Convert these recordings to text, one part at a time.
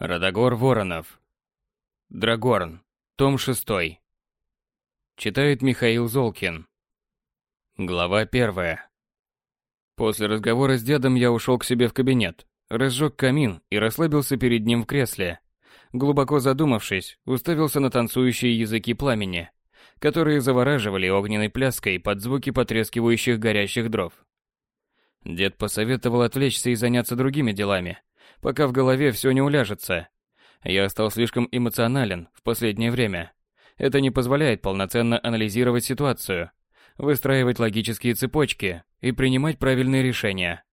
Радогор Воронов. Драгорн. Том 6. Читает Михаил Золкин. Глава 1. После разговора с дедом я ушел к себе в кабинет, разжег камин и расслабился перед ним в кресле. Глубоко задумавшись, уставился на танцующие языки пламени, которые завораживали огненной пляской под звуки потрескивающих горящих дров. Дед посоветовал отвлечься и заняться другими делами, пока в голове все не уляжется. Я стал слишком эмоционален в последнее время. Это не позволяет полноценно анализировать ситуацию, выстраивать логические цепочки и принимать правильные решения.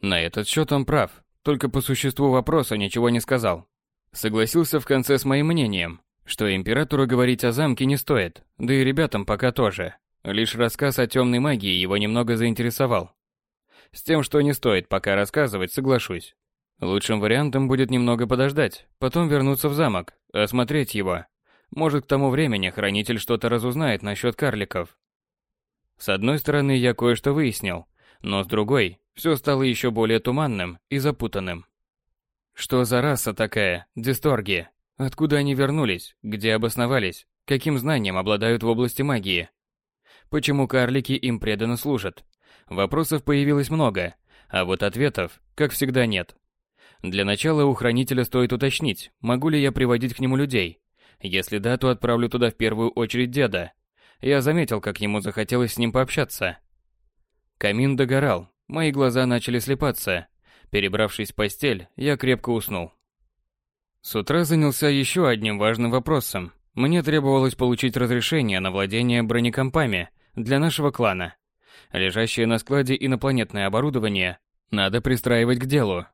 На этот счет он прав, только по существу вопроса ничего не сказал. Согласился в конце с моим мнением, что императору говорить о замке не стоит, да и ребятам пока тоже. Лишь рассказ о темной магии его немного заинтересовал. С тем, что не стоит пока рассказывать, соглашусь. Лучшим вариантом будет немного подождать, потом вернуться в замок, осмотреть его. Может, к тому времени хранитель что-то разузнает насчет карликов. С одной стороны, я кое-что выяснил, но с другой, все стало еще более туманным и запутанным. Что за раса такая, дисторги? Откуда они вернулись? Где обосновались? Каким знанием обладают в области магии? Почему карлики им преданно служат? Вопросов появилось много, а вот ответов, как всегда, нет. Для начала у хранителя стоит уточнить, могу ли я приводить к нему людей. Если да, то отправлю туда в первую очередь деда. Я заметил, как ему захотелось с ним пообщаться. Камин догорал, мои глаза начали слепаться. Перебравшись в постель, я крепко уснул. С утра занялся еще одним важным вопросом. Мне требовалось получить разрешение на владение бронекомпами для нашего клана. Лежащее на складе инопланетное оборудование надо пристраивать к делу,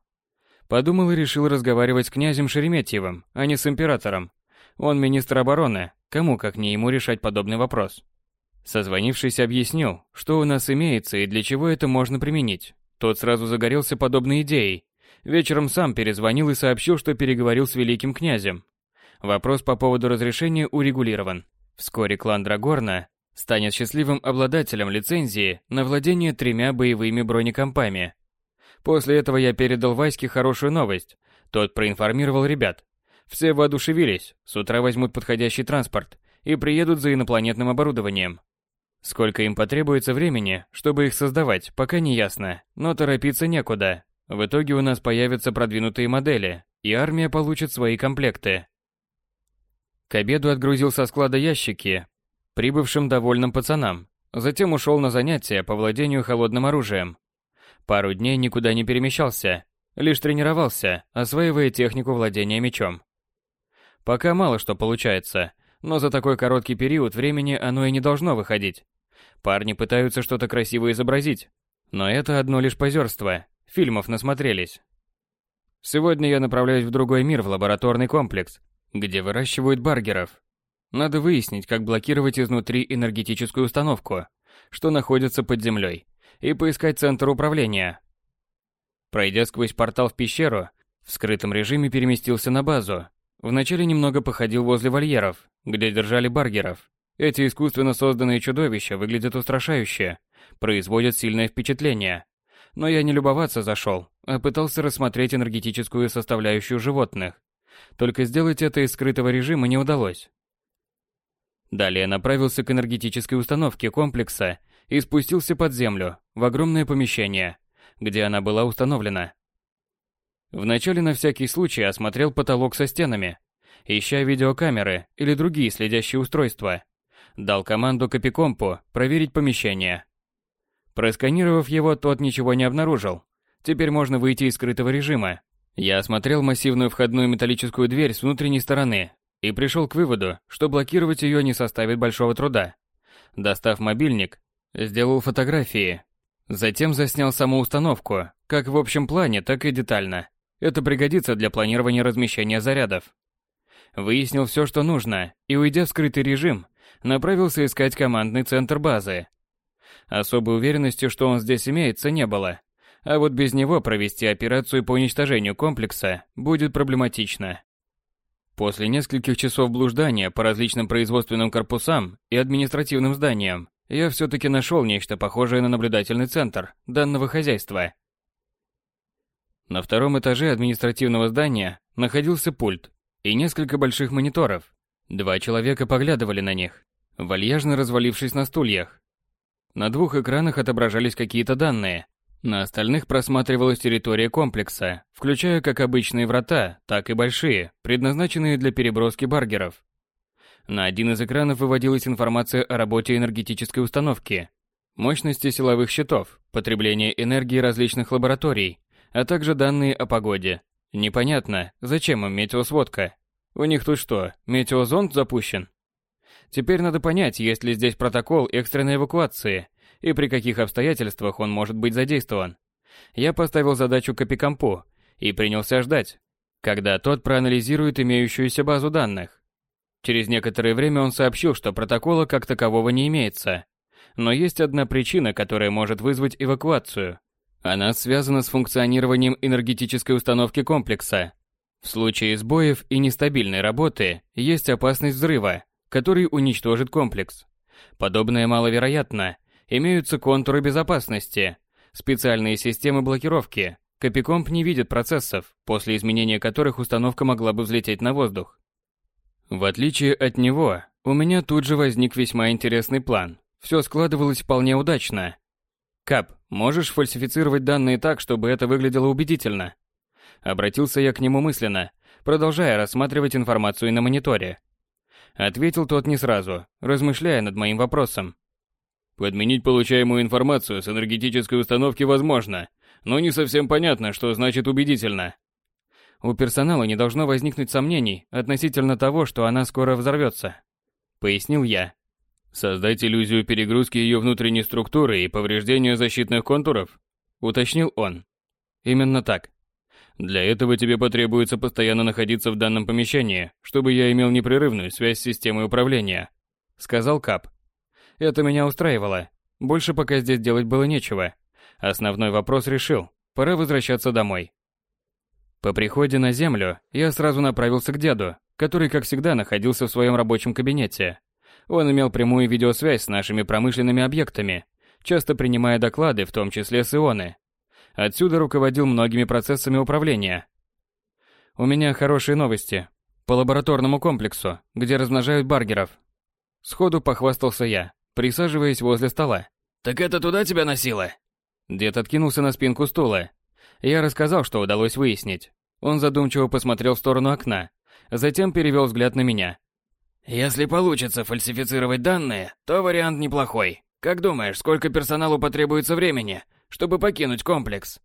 Подумал и решил разговаривать с князем Шереметьевым, а не с императором. Он министр обороны, кому как не ему решать подобный вопрос. Созвонившись, объяснил, что у нас имеется и для чего это можно применить. Тот сразу загорелся подобной идеей. Вечером сам перезвонил и сообщил, что переговорил с великим князем. Вопрос по поводу разрешения урегулирован. Вскоре клан Драгорна станет счастливым обладателем лицензии на владение тремя боевыми бронекомпами После этого я передал Ваське хорошую новость. Тот проинформировал ребят. Все воодушевились, с утра возьмут подходящий транспорт и приедут за инопланетным оборудованием. Сколько им потребуется времени, чтобы их создавать, пока не ясно, но торопиться некуда. В итоге у нас появятся продвинутые модели, и армия получит свои комплекты. К обеду отгрузил со склада ящики прибывшим довольным пацанам, затем ушел на занятия по владению холодным оружием. Пару дней никуда не перемещался, лишь тренировался, осваивая технику владения мечом. Пока мало что получается, но за такой короткий период времени оно и не должно выходить. Парни пытаются что-то красиво изобразить, но это одно лишь позерство, фильмов насмотрелись. Сегодня я направляюсь в другой мир, в лабораторный комплекс, где выращивают баргеров. Надо выяснить, как блокировать изнутри энергетическую установку, что находится под землей, и поискать центр управления. Пройдя сквозь портал в пещеру, в скрытом режиме переместился на базу. Вначале немного походил возле вольеров, где держали баргеров. Эти искусственно созданные чудовища выглядят устрашающе, производят сильное впечатление. Но я не любоваться зашел, а пытался рассмотреть энергетическую составляющую животных. Только сделать это из скрытого режима не удалось. Далее направился к энергетической установке комплекса и спустился под землю, в огромное помещение, где она была установлена. Вначале на всякий случай осмотрел потолок со стенами, ища видеокамеры или другие следящие устройства. Дал команду Копикомпу проверить помещение. Просканировав его, тот ничего не обнаружил. Теперь можно выйти из скрытого режима. Я осмотрел массивную входную металлическую дверь с внутренней стороны и пришел к выводу, что блокировать ее не составит большого труда. Достав мобильник, Сделал фотографии. Затем заснял саму установку, как в общем плане, так и детально. Это пригодится для планирования размещения зарядов. Выяснил все, что нужно, и, уйдя в скрытый режим, направился искать командный центр базы. Особой уверенности, что он здесь имеется, не было. А вот без него провести операцию по уничтожению комплекса будет проблематично. После нескольких часов блуждания по различным производственным корпусам и административным зданиям, я все-таки нашел нечто похожее на наблюдательный центр данного хозяйства. На втором этаже административного здания находился пульт и несколько больших мониторов. Два человека поглядывали на них, вальяжно развалившись на стульях. На двух экранах отображались какие-то данные. На остальных просматривалась территория комплекса, включая как обычные врата, так и большие, предназначенные для переброски баргеров. На один из экранов выводилась информация о работе энергетической установки, мощности силовых щитов, потреблении энергии различных лабораторий, а также данные о погоде. Непонятно, зачем им метеосводка. У них тут что, метеозонд запущен? Теперь надо понять, есть ли здесь протокол экстренной эвакуации и при каких обстоятельствах он может быть задействован. Я поставил задачу Копикампу и принялся ждать, когда тот проанализирует имеющуюся базу данных. Через некоторое время он сообщил, что протокола как такового не имеется. Но есть одна причина, которая может вызвать эвакуацию. Она связана с функционированием энергетической установки комплекса. В случае сбоев и нестабильной работы есть опасность взрыва, который уничтожит комплекс. Подобное маловероятно. Имеются контуры безопасности, специальные системы блокировки. Копикомп не видит процессов, после изменения которых установка могла бы взлететь на воздух. В отличие от него, у меня тут же возник весьма интересный план. Все складывалось вполне удачно. Кап, можешь фальсифицировать данные так, чтобы это выглядело убедительно? Обратился я к нему мысленно, продолжая рассматривать информацию на мониторе. Ответил тот не сразу, размышляя над моим вопросом. Подменить получаемую информацию с энергетической установки возможно, но не совсем понятно, что значит убедительно. У персонала не должно возникнуть сомнений относительно того, что она скоро взорвется. Пояснил я. Создать иллюзию перегрузки ее внутренней структуры и повреждения защитных контуров? Уточнил он. Именно так. Для этого тебе потребуется постоянно находиться в данном помещении, чтобы я имел непрерывную связь с системой управления, сказал Кап. Это меня устраивало. Больше пока здесь делать было нечего. Основной вопрос решил. Пора возвращаться домой. По приходе на землю я сразу направился к деду, который, как всегда, находился в своем рабочем кабинете. Он имел прямую видеосвязь с нашими промышленными объектами, часто принимая доклады, в том числе с ионы. Отсюда руководил многими процессами управления. У меня хорошие новости. По лабораторному комплексу, где размножают баргеров. Сходу похвастался я, присаживаясь возле стола. «Так это туда тебя носило?» Дед откинулся на спинку стула, я рассказал, что удалось выяснить. Он задумчиво посмотрел в сторону окна, затем перевел взгляд на меня. «Если получится фальсифицировать данные, то вариант неплохой. Как думаешь, сколько персоналу потребуется времени, чтобы покинуть комплекс?»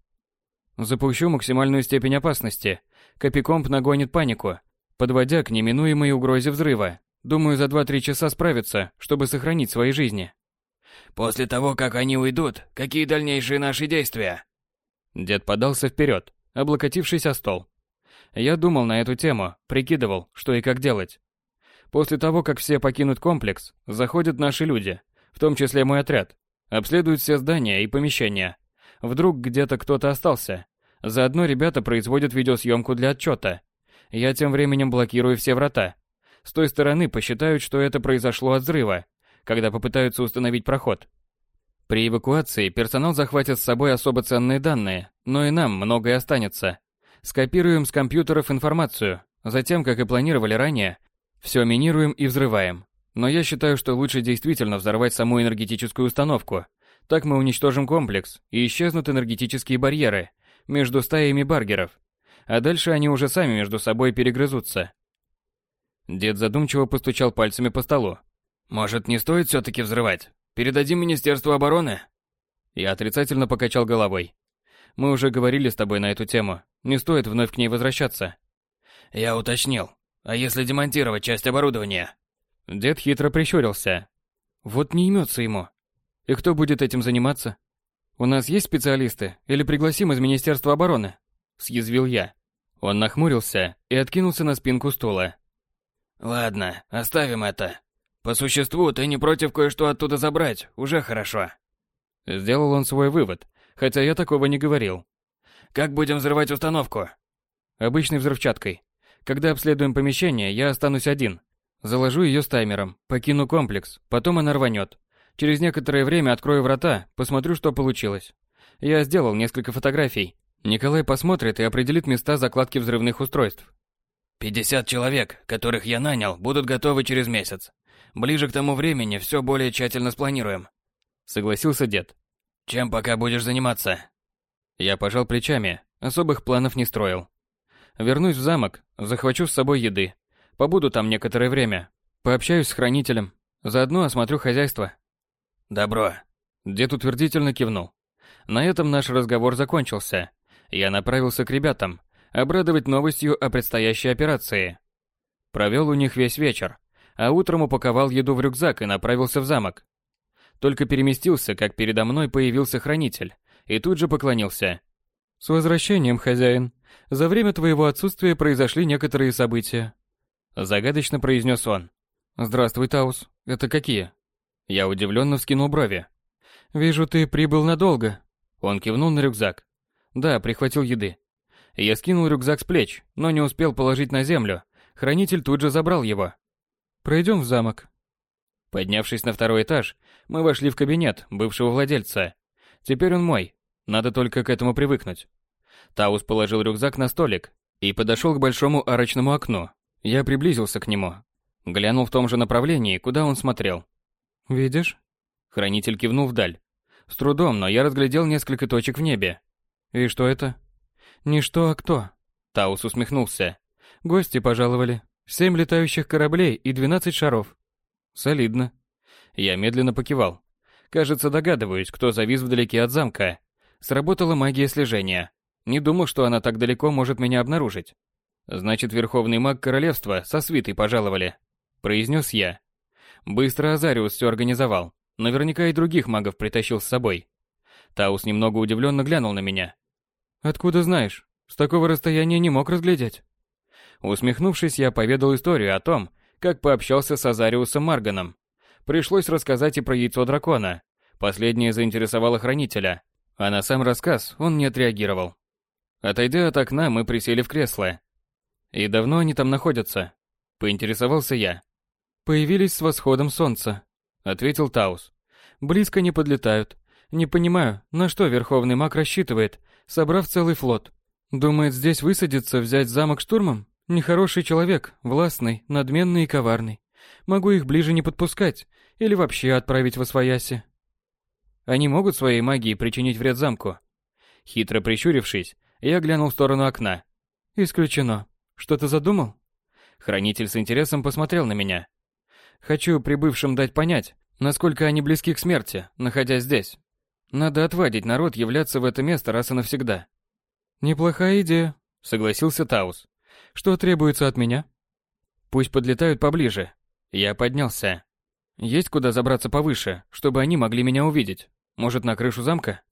Запущу максимальную степень опасности. Копикомп нагонит панику, подводя к неминуемой угрозе взрыва. Думаю, за 2-3 часа справятся, чтобы сохранить свои жизни. После того, как они уйдут, какие дальнейшие наши действия? Дед подался вперед, облокотившись о стол. Я думал на эту тему, прикидывал, что и как делать. После того, как все покинут комплекс, заходят наши люди, в том числе мой отряд, обследуют все здания и помещения. Вдруг где-то кто-то остался. Заодно ребята производят видеосъемку для отчета. Я тем временем блокирую все врата. С той стороны посчитают, что это произошло от взрыва, когда попытаются установить проход. При эвакуации персонал захватит с собой особо ценные данные, но и нам многое останется. Скопируем с компьютеров информацию, затем, как и планировали ранее, все минируем и взрываем. Но я считаю, что лучше действительно взорвать саму энергетическую установку. Так мы уничтожим комплекс, и исчезнут энергетические барьеры между стаями баргеров. А дальше они уже сами между собой перегрызутся. Дед задумчиво постучал пальцами по столу. «Может, не стоит все-таки взрывать? Передадим Министерству обороны? Я отрицательно покачал головой. Мы уже говорили с тобой на эту тему. Не стоит вновь к ней возвращаться. Я уточнил. А если демонтировать часть оборудования? Дед хитро прищурился. Вот не имется ему. И кто будет этим заниматься? У нас есть специалисты или пригласим из Министерства обороны? Съязвил я. Он нахмурился и откинулся на спинку стула. Ладно, оставим это. По существу, ты не против кое-что оттуда забрать, уже хорошо. Сделал он свой вывод, хотя я такого не говорил. Как будем взрывать установку? Обычной взрывчаткой. Когда обследуем помещение, я останусь один. Заложу ее с таймером, покину комплекс, потом она рванет. Через некоторое время открою врата, посмотрю, что получилось. Я сделал несколько фотографий. Николай посмотрит и определит места закладки взрывных устройств. «Пятьдесят человек, которых я нанял, будут готовы через месяц. Ближе к тому времени все более тщательно спланируем», — согласился дед. «Чем пока будешь заниматься?» Я пожал плечами, особых планов не строил. Вернусь в замок, захвачу с собой еды. Побуду там некоторое время. Пообщаюсь с хранителем. Заодно осмотрю хозяйство. Добро. Дед утвердительно кивнул. На этом наш разговор закончился. Я направился к ребятам, обрадовать новостью о предстоящей операции. Провел у них весь вечер, а утром упаковал еду в рюкзак и направился в замок. Только переместился, как передо мной появился хранитель, и тут же поклонился. «С возвращением, хозяин. За время твоего отсутствия произошли некоторые события». Загадочно произнес он. «Здравствуй, Таус. Это какие?» Я удивленно вскинул брови. «Вижу, ты прибыл надолго». Он кивнул на рюкзак. «Да, прихватил еды». Я скинул рюкзак с плеч, но не успел положить на землю. Хранитель тут же забрал его. «Пройдем в замок». Поднявшись на второй этаж, мы вошли в кабинет бывшего владельца. Теперь он мой, надо только к этому привыкнуть. Таус положил рюкзак на столик и подошел к большому арочному окну. Я приблизился к нему. Глянул в том же направлении, куда он смотрел. «Видишь?» Хранитель кивнул вдаль. С трудом, но я разглядел несколько точек в небе. «И что это?» «Не что, а кто?» Таус усмехнулся. «Гости пожаловали. Семь летающих кораблей и двенадцать шаров». «Солидно». Я медленно покивал. Кажется, догадываюсь, кто завис вдалеке от замка. Сработала магия слежения. Не думал, что она так далеко может меня обнаружить. Значит, верховный маг королевства со свитой пожаловали, произнес я. Быстро Азариус все организовал. Наверняка и других магов притащил с собой. Таус немного удивленно глянул на меня. Откуда знаешь? С такого расстояния не мог разглядеть. Усмехнувшись, я поведал историю о том, как пообщался с Азариусом Марганом. Пришлось рассказать и про яйцо дракона. Последнее заинтересовало хранителя, а на сам рассказ он не отреагировал. Отойдя от окна, мы присели в кресло. «И давно они там находятся?» – поинтересовался я. «Появились с восходом солнца», – ответил Таус. «Близко не подлетают. Не понимаю, на что Верховный Маг рассчитывает, собрав целый флот. Думает здесь высадиться, взять замок штурмом? Нехороший человек, властный, надменный и коварный. Могу их ближе не подпускать или вообще отправить в Освояси. Они могут своей магией причинить вред замку? Хитро прищурившись, я глянул в сторону окна. Исключено. Что ты задумал? Хранитель с интересом посмотрел на меня. Хочу прибывшим дать понять, насколько они близки к смерти, находясь здесь. Надо отвадить народ являться в это место раз и навсегда. Неплохая идея, согласился Таус. Что требуется от меня? Пусть подлетают поближе. Я поднялся. Есть куда забраться повыше, чтобы они могли меня увидеть. Может, на крышу замка?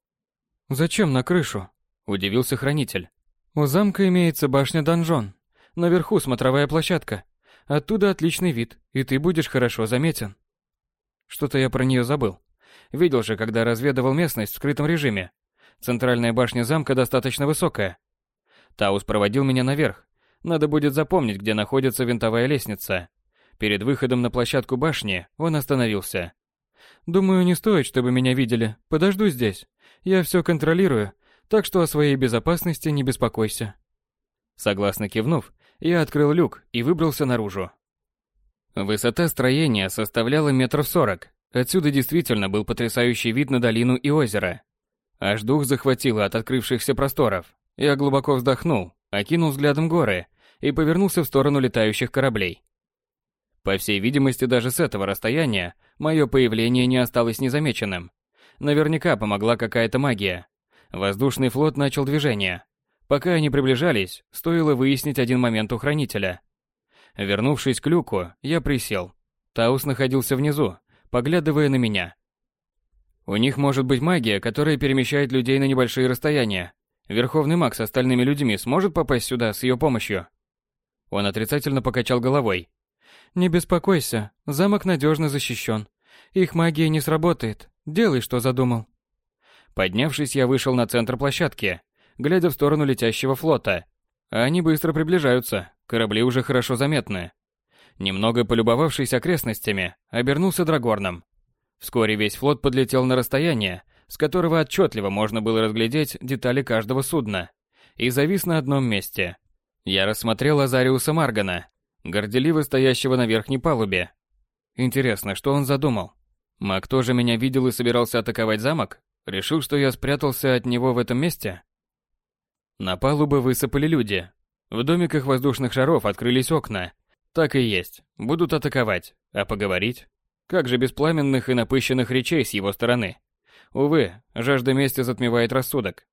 Зачем на крышу? Удивился хранитель. У замка имеется башня-донжон. Наверху смотровая площадка. Оттуда отличный вид, и ты будешь хорошо заметен. Что-то я про нее забыл. Видел же, когда разведывал местность в скрытом режиме. Центральная башня замка достаточно высокая. Таус проводил меня наверх. Надо будет запомнить, где находится винтовая лестница. Перед выходом на площадку башни он остановился. Думаю, не стоит, чтобы меня видели. Подожду здесь. Я все контролирую, так что о своей безопасности не беспокойся. Согласно кивнув, я открыл люк и выбрался наружу. Высота строения составляла метров сорок. Отсюда действительно был потрясающий вид на долину и озеро. Аж дух захватило от открывшихся просторов. Я глубоко вздохнул, окинул взглядом горы и повернулся в сторону летающих кораблей. По всей видимости, даже с этого расстояния мое появление не осталось незамеченным. Наверняка помогла какая-то магия. Воздушный флот начал движение. Пока они приближались, стоило выяснить один момент у хранителя. Вернувшись к люку, я присел. Таус находился внизу, поглядывая на меня. У них может быть магия, которая перемещает людей на небольшие расстояния. Верховный маг с остальными людьми сможет попасть сюда с ее помощью? Он отрицательно покачал головой. Не беспокойся, замок надежно защищен. Их магия не сработает. Делай, что задумал. Поднявшись, я вышел на центр площадки, глядя в сторону летящего флота. Они быстро приближаются, корабли уже хорошо заметны. Немного полюбовавшись окрестностями, обернулся Драгорном. Вскоре весь флот подлетел на расстояние, с которого отчетливо можно было разглядеть детали каждого судна, и завис на одном месте. Я рассмотрел Азариуса Маргана, горделиво стоящего на верхней палубе. Интересно, что он задумал? Маг тоже меня видел и собирался атаковать замок? Решил, что я спрятался от него в этом месте? На палубы высыпали люди. В домиках воздушных шаров открылись окна. Так и есть. Будут атаковать. А поговорить? Как же без пламенных и напыщенных речей с его стороны? Увы, жажда мести затмевает рассудок.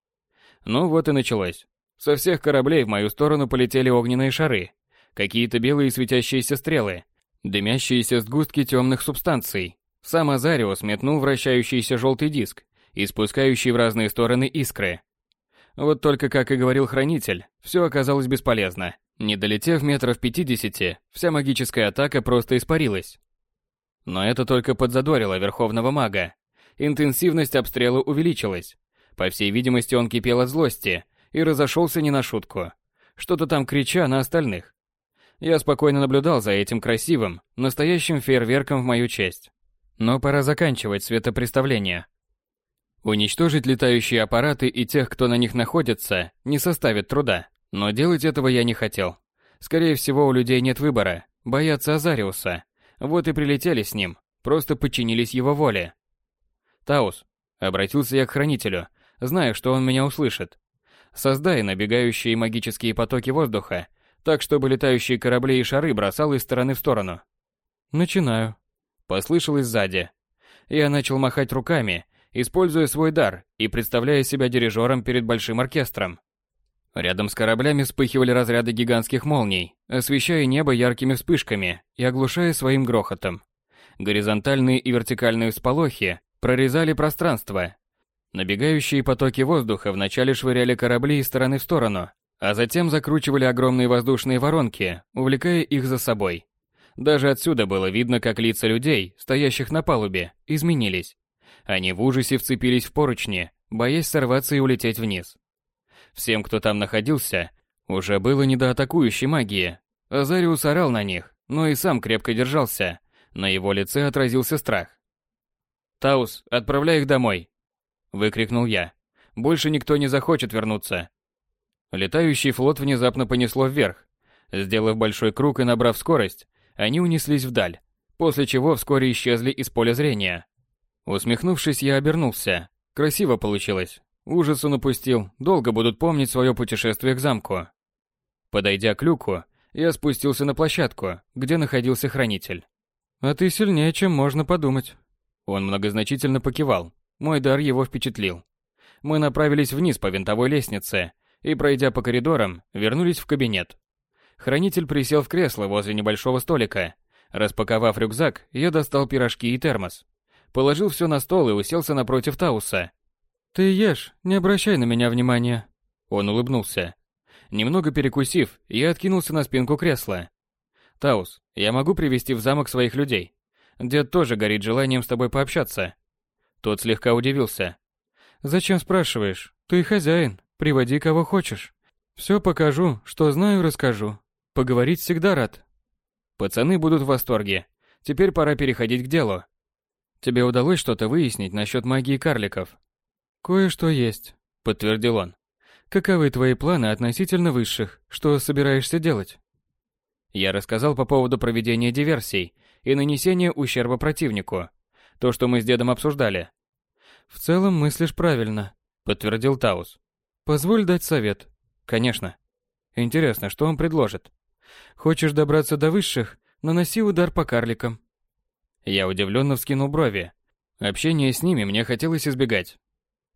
Ну вот и началось. Со всех кораблей в мою сторону полетели огненные шары. Какие-то белые светящиеся стрелы. Дымящиеся сгустки темных субстанций. Сам Азариус метнул вращающийся желтый диск, испускающий в разные стороны искры. Вот только, как и говорил хранитель, все оказалось бесполезно. Не долетев метров пятидесяти, вся магическая атака просто испарилась. Но это только подзадорило верховного мага. Интенсивность обстрела увеличилась. По всей видимости, он кипел от злости и разошелся не на шутку. Что-то там крича на остальных. Я спокойно наблюдал за этим красивым, настоящим фейерверком в мою честь. Но пора заканчивать светопреставление. Уничтожить летающие аппараты и тех, кто на них находится, не составит труда, но делать этого я не хотел. Скорее всего, у людей нет выбора, боятся Азариуса. Вот и прилетели с ним, просто подчинились его воле. «Таус», — обратился я к хранителю, зная, что он меня услышит. «Создай набегающие магические потоки воздуха, так, чтобы летающие корабли и шары бросал из стороны в сторону». «Начинаю», — послышалось сзади. Я начал махать руками, используя свой дар и представляя себя дирижером перед большим оркестром. Рядом с кораблями вспыхивали разряды гигантских молний, освещая небо яркими вспышками и оглушая своим грохотом. Горизонтальные и вертикальные всполохи прорезали пространство. Набегающие потоки воздуха вначале швыряли корабли из стороны в сторону, а затем закручивали огромные воздушные воронки, увлекая их за собой. Даже отсюда было видно, как лица людей, стоящих на палубе, изменились. Они в ужасе вцепились в поручни, боясь сорваться и улететь вниз. Всем, кто там находился, уже было не до атакующей магии. Азариус орал на них, но и сам крепко держался. На его лице отразился страх. «Таус, отправляй их домой!» Выкрикнул я. «Больше никто не захочет вернуться!» Летающий флот внезапно понесло вверх. Сделав большой круг и набрав скорость, они унеслись вдаль, после чего вскоре исчезли из поля зрения. Усмехнувшись, я обернулся. Красиво получилось. Ужасу напустил, долго будут помнить свое путешествие к замку. Подойдя к люку, я спустился на площадку, где находился хранитель. «А ты сильнее, чем можно подумать». Он многозначительно покивал. Мой дар его впечатлил. Мы направились вниз по винтовой лестнице и, пройдя по коридорам, вернулись в кабинет. Хранитель присел в кресло возле небольшого столика. Распаковав рюкзак, я достал пирожки и термос положил все на стол и уселся напротив Тауса. «Ты ешь, не обращай на меня внимания». Он улыбнулся. Немного перекусив, я откинулся на спинку кресла. «Таус, я могу привести в замок своих людей. Дед тоже горит желанием с тобой пообщаться». Тот слегка удивился. «Зачем спрашиваешь? Ты хозяин, приводи кого хочешь. Все покажу, что знаю, расскажу. Поговорить всегда рад». Пацаны будут в восторге. Теперь пора переходить к делу. Тебе удалось что-то выяснить насчет магии карликов? Кое-что есть, подтвердил он. Каковы твои планы относительно высших? Что собираешься делать? Я рассказал по поводу проведения диверсий и нанесения ущерба противнику. То, что мы с дедом обсуждали. В целом мыслишь правильно, подтвердил Таус. Позволь дать совет. Конечно. Интересно, что он предложит? Хочешь добраться до высших? Наноси удар по карликам. Я удивленно вскинул брови. Общение с ними мне хотелось избегать.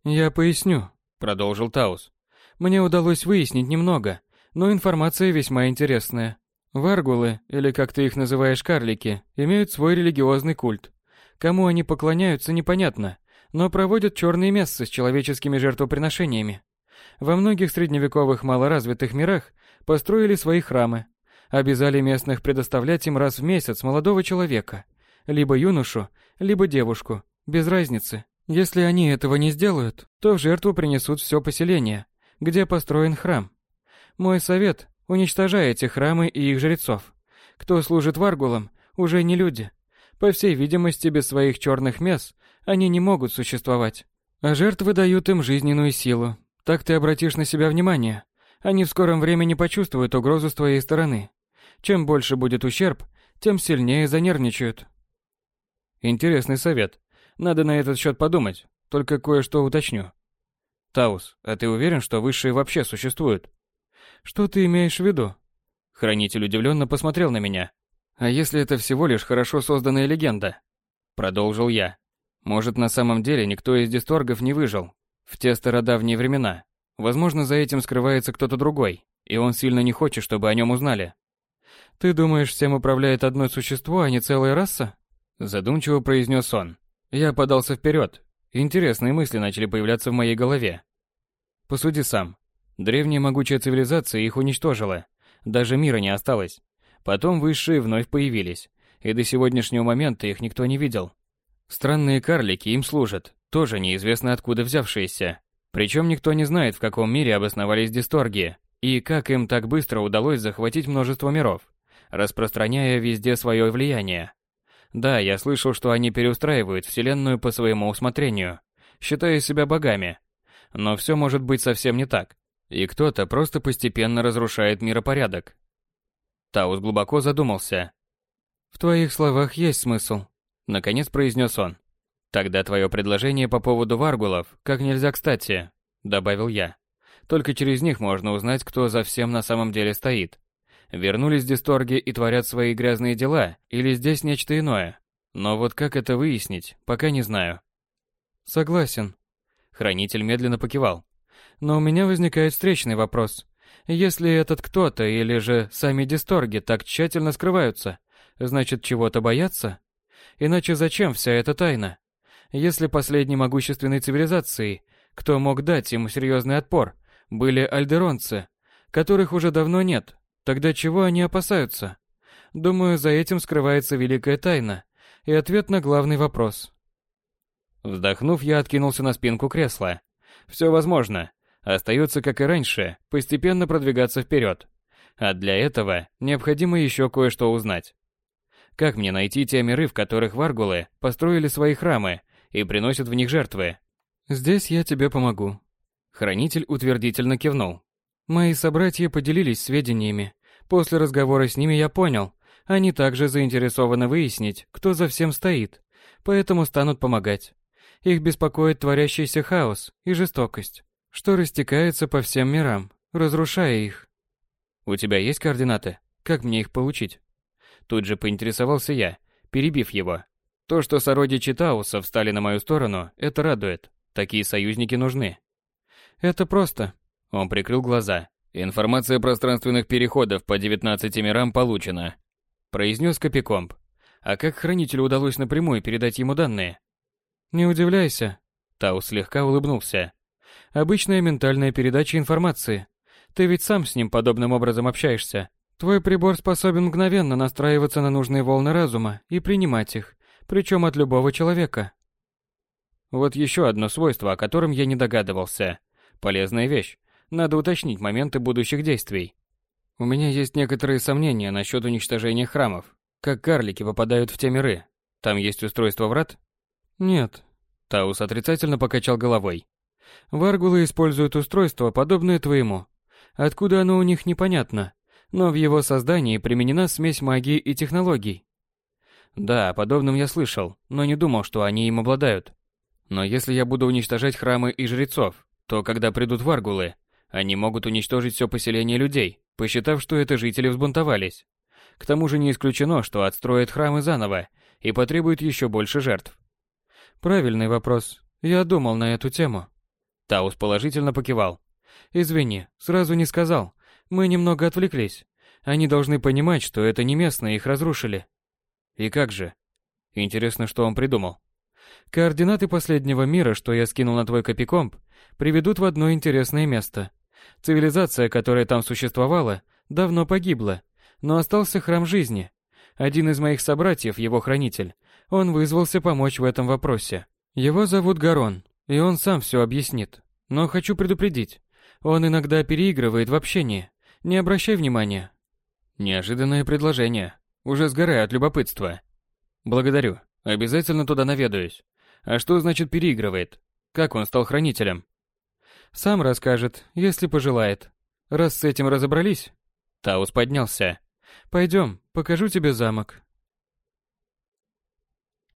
«Я поясню», — продолжил Таус. «Мне удалось выяснить немного, но информация весьма интересная. Варгулы, или как ты их называешь карлики, имеют свой религиозный культ. Кому они поклоняются, непонятно, но проводят черные мессы с человеческими жертвоприношениями. Во многих средневековых малоразвитых мирах построили свои храмы, обязали местных предоставлять им раз в месяц молодого человека — либо юношу, либо девушку, без разницы. Если они этого не сделают, то в жертву принесут все поселение, где построен храм. Мой совет – уничтожай эти храмы и их жрецов. Кто служит варгулам, уже не люди. По всей видимости, без своих черных мес они не могут существовать. А жертвы дают им жизненную силу. Так ты обратишь на себя внимание. Они в скором времени почувствуют угрозу с твоей стороны. Чем больше будет ущерб, тем сильнее занервничают. Интересный совет. Надо на этот счет подумать, только кое-что уточню. Таус, а ты уверен, что высшие вообще существуют? Что ты имеешь в виду? Хранитель удивленно посмотрел на меня. А если это всего лишь хорошо созданная легенда? Продолжил я. Может, на самом деле никто из дисторгов не выжил в те стародавние времена. Возможно, за этим скрывается кто-то другой, и он сильно не хочет, чтобы о нем узнали. Ты думаешь, всем управляет одно существо, а не целая раса? Задумчиво произнес он. Я подался вперед. Интересные мысли начали появляться в моей голове. Посуди сам. Древняя могучая цивилизация их уничтожила. Даже мира не осталось. Потом высшие вновь появились, и до сегодняшнего момента их никто не видел. Странные карлики им служат, тоже неизвестно откуда взявшиеся. Причем никто не знает, в каком мире обосновались дисторги, и как им так быстро удалось захватить множество миров, распространяя везде свое влияние. Да, я слышал, что они переустраивают Вселенную по своему усмотрению, считая себя богами. Но все может быть совсем не так. И кто-то просто постепенно разрушает миропорядок. Таус глубоко задумался. «В твоих словах есть смысл», — наконец произнес он. «Тогда твое предложение по поводу варгулов как нельзя кстати», — добавил я. «Только через них можно узнать, кто за всем на самом деле стоит. Вернулись дисторги и творят свои грязные дела, или здесь нечто иное. Но вот как это выяснить, пока не знаю». «Согласен». Хранитель медленно покивал. «Но у меня возникает встречный вопрос. Если этот кто-то или же сами дисторги так тщательно скрываются, значит чего-то боятся? Иначе зачем вся эта тайна? Если последней могущественной цивилизацией, кто мог дать им серьезный отпор, были альдеронцы, которых уже давно нет, тогда чего они опасаются? Думаю, за этим скрывается великая тайна и ответ на главный вопрос. Вздохнув, я откинулся на спинку кресла. Все возможно. Остается, как и раньше, постепенно продвигаться вперед. А для этого необходимо еще кое-что узнать. Как мне найти те миры, в которых варгулы построили свои храмы и приносят в них жертвы. Здесь я тебе помогу. Хранитель утвердительно кивнул. Мои собратья поделились сведениями. После разговора с ними я понял, они также заинтересованы выяснить, кто за всем стоит, поэтому станут помогать. Их беспокоит творящийся хаос и жестокость, что растекается по всем мирам, разрушая их. У тебя есть координаты? Как мне их получить? Тут же поинтересовался я, перебив его. То, что сородичи Тауса встали на мою сторону, это радует. Такие союзники нужны. Это просто. Он прикрыл глаза. Информация пространственных переходов по 19 мирам получена. Произнес Копикомп. А как хранителю удалось напрямую передать ему данные? Не удивляйся. Таус слегка улыбнулся. Обычная ментальная передача информации. Ты ведь сам с ним подобным образом общаешься. Твой прибор способен мгновенно настраиваться на нужные волны разума и принимать их причем от любого человека. Вот еще одно свойство, о котором я не догадывался. Полезная вещь. Надо уточнить моменты будущих действий. У меня есть некоторые сомнения насчет уничтожения храмов. Как карлики попадают в те миры? Там есть устройство врат? Нет. Таус отрицательно покачал головой. Варгулы используют устройство, подобное твоему. Откуда оно у них непонятно, но в его создании применена смесь магии и технологий. Да, подобным я слышал, но не думал, что они им обладают. Но если я буду уничтожать храмы и жрецов, то когда придут варгулы, они могут уничтожить все поселение людей, посчитав, что это жители взбунтовались. К тому же не исключено, что отстроят храмы заново и потребуют еще больше жертв. Правильный вопрос. Я думал на эту тему. Таус положительно покивал. Извини, сразу не сказал. Мы немного отвлеклись. Они должны понимать, что это не местные их разрушили. И как же? Интересно, что он придумал. Координаты последнего мира, что я скинул на твой копикомп, приведут в одно интересное место. Цивилизация, которая там существовала, давно погибла, но остался храм жизни. Один из моих собратьев, его хранитель, он вызвался помочь в этом вопросе. Его зовут Гарон, и он сам все объяснит. Но хочу предупредить, он иногда переигрывает в общении. Не обращай внимания. Неожиданное предложение. Уже сгораю от любопытства. Благодарю. Обязательно туда наведаюсь. А что значит переигрывает? Как он стал хранителем? Сам расскажет, если пожелает. раз с этим разобрались...» Таус поднялся. «Пойдем, покажу тебе замок.